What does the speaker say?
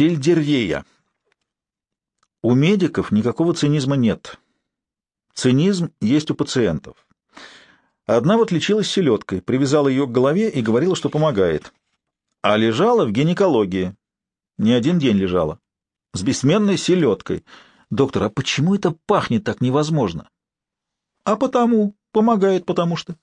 Сельдервея. У медиков никакого цинизма нет. Цинизм есть у пациентов. Одна вот лечилась селедкой, привязала ее к голове и говорила, что помогает. А лежала в гинекологии. Не один день лежала. С бессменной селедкой. Доктор, а почему это пахнет так невозможно? А потому. Помогает потому что.